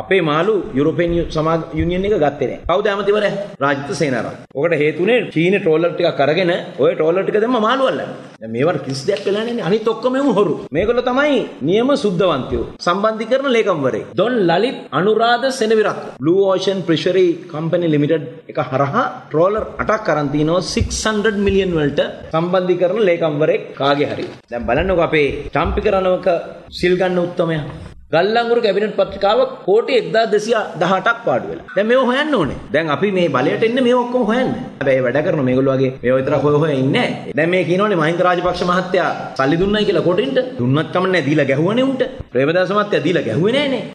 අපේ මාළු European සමාග union එක ගත්තේ නැහැ. කවුද ඇමතිවරයා? රාජිත සේනාරත්න. ඔකට හේතුනේ චීන ට්‍රෝලර් ටිකක් අරගෙන ওই ට්‍රෝලර් ටික දැම්ම මාළු අල්ලන්න. දැන් මේවට කිසි දෙයක් වෙලා නැහැ. අනිත් ඔක්කොම එමු හොරු. මේගොල්ලෝ තමයි නියම සුද්ධවන්තයෝ. සම්බන්ධීකරණ ලේකම්වරේ. Don Lalith Anuradha Seneviratne. Blue Ocean Fishery Company Limited එක හරහා ට්‍රෝලර් 8ක් අරන් තිනවා 600 මිලියන් වලට සම්බන්ධීකරණ ලේකම්වරේ කාගේ හරි. දැන් බලන්නකෝ අපේ චම්පික රණවක සිල් ගන්න උත්තමයා. ගල්ලංගුරු කැබිනට් පත්‍රිකාව කෝටි 1218ක් පාඩු වෙලා. දැන් මේව හොයන්න ඕනේ. දැන් අපි මේ බලයට එන්නේ මේ ඔක්කොම හොයන්න. හැබැයි වැඩ කරන මේගොල්ලෝ වගේ මේව විතරක් හොය හොය ඉන්නේ නැහැ. දැන් මේ කියනෝනේ මහින්ද රාජපක්ෂ මහත්තයා සල්ලි දුන්නයි කියලා කොටින්ට. දුන්නත් කමන්නේ දීලා ගැහුවනේ උන්ට. ප්‍රේමදාස මහත්තයා දීලා ගැහුවේ නෑනේ.